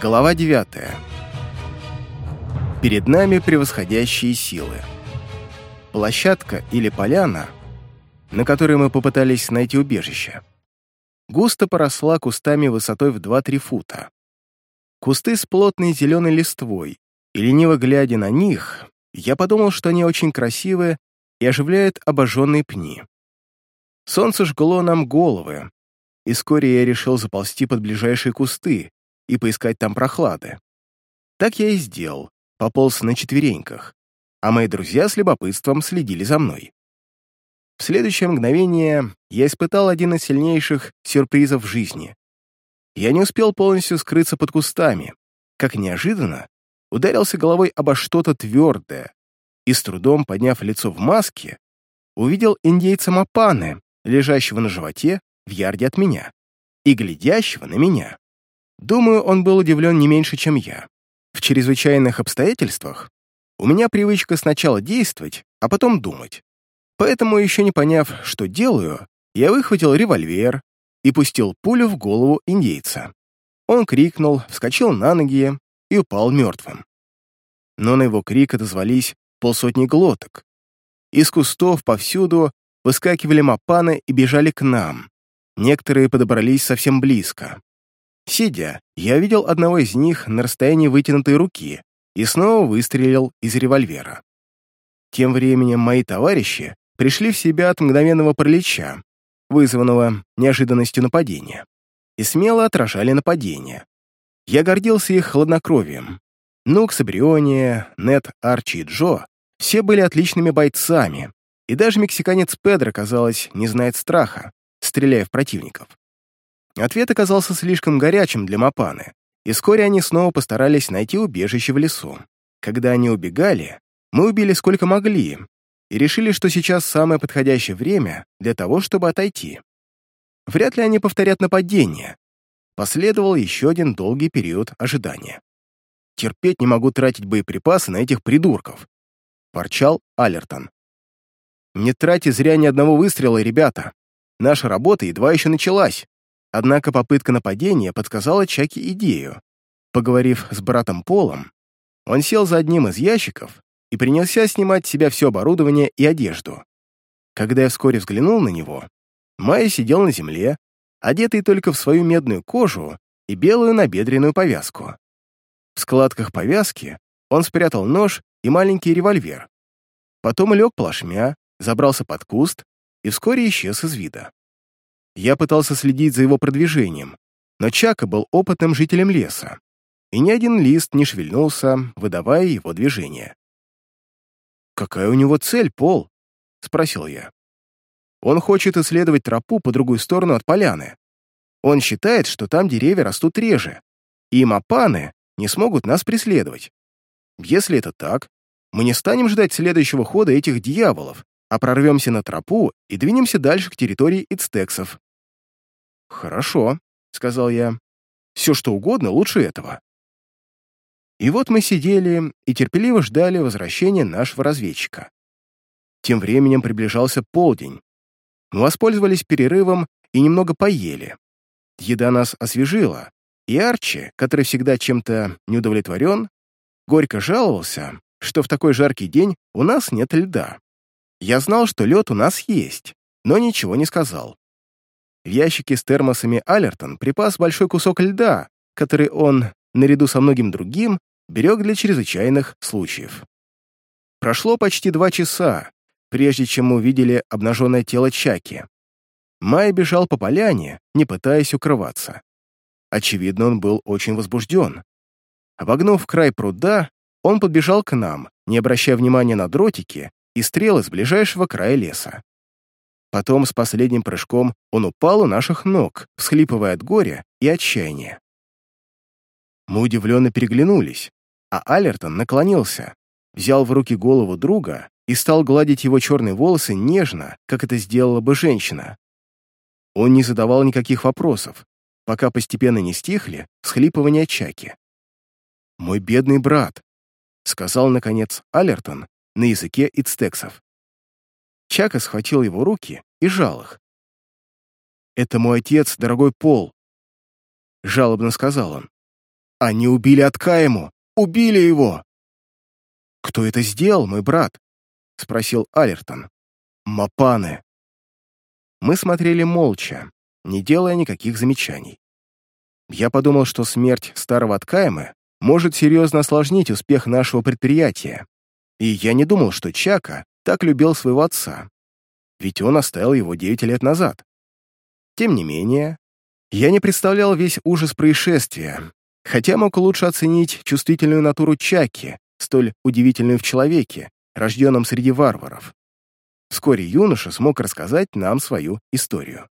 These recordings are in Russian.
Глава 9. Перед нами превосходящие силы. Площадка или поляна, на которой мы попытались найти убежище, густо поросла кустами высотой в 2-3 фута. Кусты с плотной зеленой листвой, и лениво глядя на них, я подумал, что они очень красивые и оживляют обожженные пни. Солнце жгло нам головы, и вскоре я решил заползти под ближайшие кусты, и поискать там прохлады. Так я и сделал, пополз на четвереньках, а мои друзья с любопытством следили за мной. В следующее мгновение я испытал один из сильнейших сюрпризов в жизни. Я не успел полностью скрыться под кустами, как неожиданно ударился головой обо что-то твердое и, с трудом подняв лицо в маске, увидел индейца Мапаны, лежащего на животе в ярде от меня и глядящего на меня. Думаю, он был удивлен не меньше, чем я. В чрезвычайных обстоятельствах у меня привычка сначала действовать, а потом думать. Поэтому, еще не поняв, что делаю, я выхватил револьвер и пустил пулю в голову индейца. Он крикнул, вскочил на ноги и упал мертвым. Но на его крик отозвались полсотни глоток. Из кустов повсюду выскакивали мапаны и бежали к нам. Некоторые подобрались совсем близко. Сидя, я видел одного из них на расстоянии вытянутой руки и снова выстрелил из револьвера. Тем временем мои товарищи пришли в себя от мгновенного пролеча, вызванного неожиданностью нападения, и смело отражали нападение. Я гордился их хладнокровием. Нукс, Бриония, Нет, Арчи и Джо все были отличными бойцами, и даже мексиканец Педро, казалось, не знает страха, стреляя в противников. Ответ оказался слишком горячим для Мапаны, и вскоре они снова постарались найти убежище в лесу. Когда они убегали, мы убили сколько могли и решили, что сейчас самое подходящее время для того, чтобы отойти. Вряд ли они повторят нападение. Последовал еще один долгий период ожидания. «Терпеть не могу тратить боеприпасы на этих придурков», — ворчал Алертон. «Не тратьте зря ни одного выстрела, ребята. Наша работа едва еще началась». Однако попытка нападения подсказала Чаки идею. Поговорив с братом Полом, он сел за одним из ящиков и принялся снимать с себя все оборудование и одежду. Когда я вскоре взглянул на него, Майя сидел на земле, одетый только в свою медную кожу и белую набедренную повязку. В складках повязки он спрятал нож и маленький револьвер. Потом лег плашмя, забрался под куст и вскоре исчез из вида. Я пытался следить за его продвижением, но Чака был опытным жителем леса, и ни один лист не шевельнулся, выдавая его движение. «Какая у него цель, Пол?» — спросил я. «Он хочет исследовать тропу по другую сторону от поляны. Он считает, что там деревья растут реже, и мапаны не смогут нас преследовать. Если это так, мы не станем ждать следующего хода этих дьяволов, а прорвемся на тропу и двинемся дальше к территории ицтексов. «Хорошо», — сказал я. «Все что угодно лучше этого». И вот мы сидели и терпеливо ждали возвращения нашего разведчика. Тем временем приближался полдень. Мы воспользовались перерывом и немного поели. Еда нас освежила, и Арчи, который всегда чем-то не удовлетворен, горько жаловался, что в такой жаркий день у нас нет льда. Я знал, что лед у нас есть, но ничего не сказал. В ящике с термосами Алертон припас большой кусок льда, который он, наряду со многим другим, берег для чрезвычайных случаев. Прошло почти два часа, прежде чем мы увидели обнаженное тело Чаки. Май бежал по поляне, не пытаясь укрываться. Очевидно, он был очень возбужден. Обогнув край пруда, он подбежал к нам, не обращая внимания на дротики и стрелы с ближайшего края леса. Потом с последним прыжком он упал у наших ног, всхлипывая от горя и отчаяния. Мы удивленно переглянулись, а Алертон наклонился, взял в руки голову друга и стал гладить его черные волосы нежно, как это сделала бы женщина. Он не задавал никаких вопросов, пока постепенно не стихли всхлипывания Чаки. «Мой бедный брат», — сказал, наконец, Алертон на языке ицтексов. Чака схватил его руки и жал их. «Это мой отец, дорогой Пол», — жалобно сказал он. Они убили Откаему! Убили его!» «Кто это сделал, мой брат?» — спросил Алертон. «Мапаны». Мы смотрели молча, не делая никаких замечаний. Я подумал, что смерть старого Откаемы может серьезно осложнить успех нашего предприятия, и я не думал, что Чака так любил своего отца, ведь он оставил его девять лет назад. Тем не менее, я не представлял весь ужас происшествия, хотя мог лучше оценить чувствительную натуру Чаки, столь удивительную в человеке, рожденном среди варваров. Вскоре юноша смог рассказать нам свою историю.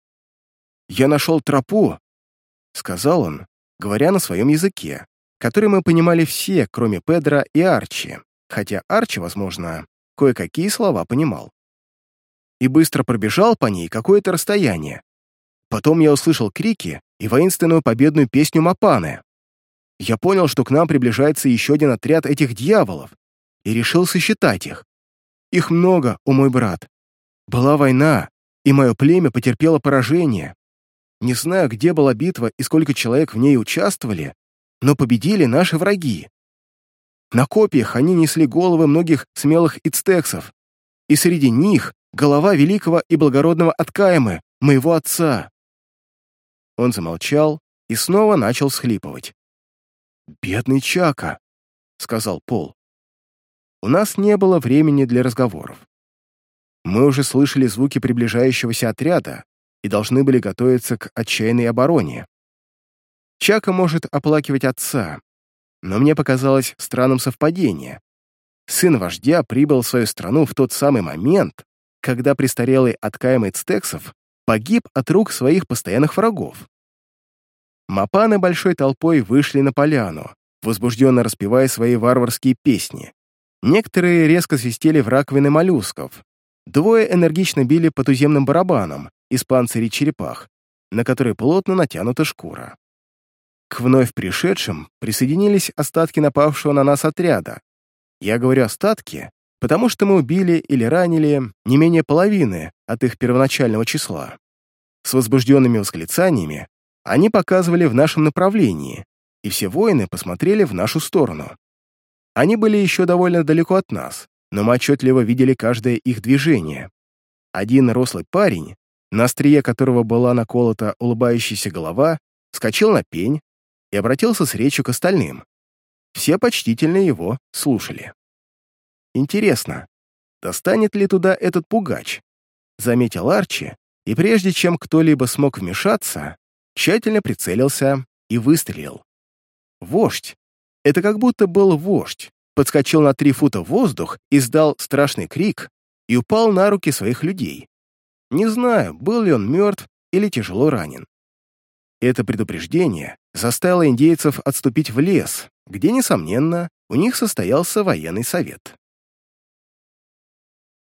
«Я нашел тропу», — сказал он, говоря на своем языке, который мы понимали все, кроме Педра и Арчи, хотя Арчи, возможно, кое-какие слова понимал. И быстро пробежал по ней какое-то расстояние. Потом я услышал крики и воинственную победную песню Мапаны. Я понял, что к нам приближается еще один отряд этих дьяволов, и решил сосчитать их. Их много, о мой брат. Была война, и мое племя потерпело поражение. Не знаю, где была битва и сколько человек в ней участвовали, но победили наши враги. На копьях они несли головы многих смелых ицтексов, и среди них голова великого и благородного Откаемы, моего отца. Он замолчал и снова начал схлипывать. «Бедный Чака», — сказал Пол. У нас не было времени для разговоров. Мы уже слышали звуки приближающегося отряда и должны были готовиться к отчаянной обороне. Чака может оплакивать отца, но мне показалось странным совпадение. Сын вождя прибыл в свою страну в тот самый момент, когда престарелый откаемый цтексов погиб от рук своих постоянных врагов. Мапаны большой толпой вышли на поляну, возбужденно распевая свои варварские песни. Некоторые резко свистели в раковины моллюсков. Двое энергично били по туземным барабанам из панцирей черепах, на которые плотно натянута шкура. К вновь пришедшим присоединились остатки напавшего на нас отряда. Я говорю «остатки», потому что мы убили или ранили не менее половины от их первоначального числа. С возбужденными восклицаниями они показывали в нашем направлении, и все воины посмотрели в нашу сторону. Они были еще довольно далеко от нас, но мы отчетливо видели каждое их движение. Один рослый парень, на острие которого была наколота улыбающаяся голова, скочил на пень, и обратился с речью к остальным. Все почтительно его слушали. «Интересно, достанет ли туда этот пугач?» Заметил Арчи, и прежде чем кто-либо смог вмешаться, тщательно прицелился и выстрелил. Вождь, это как будто был вождь, подскочил на три фута в воздух, издал страшный крик и упал на руки своих людей. Не знаю, был ли он мертв или тяжело ранен. Это предупреждение заставило индейцев отступить в лес, где, несомненно, у них состоялся военный совет.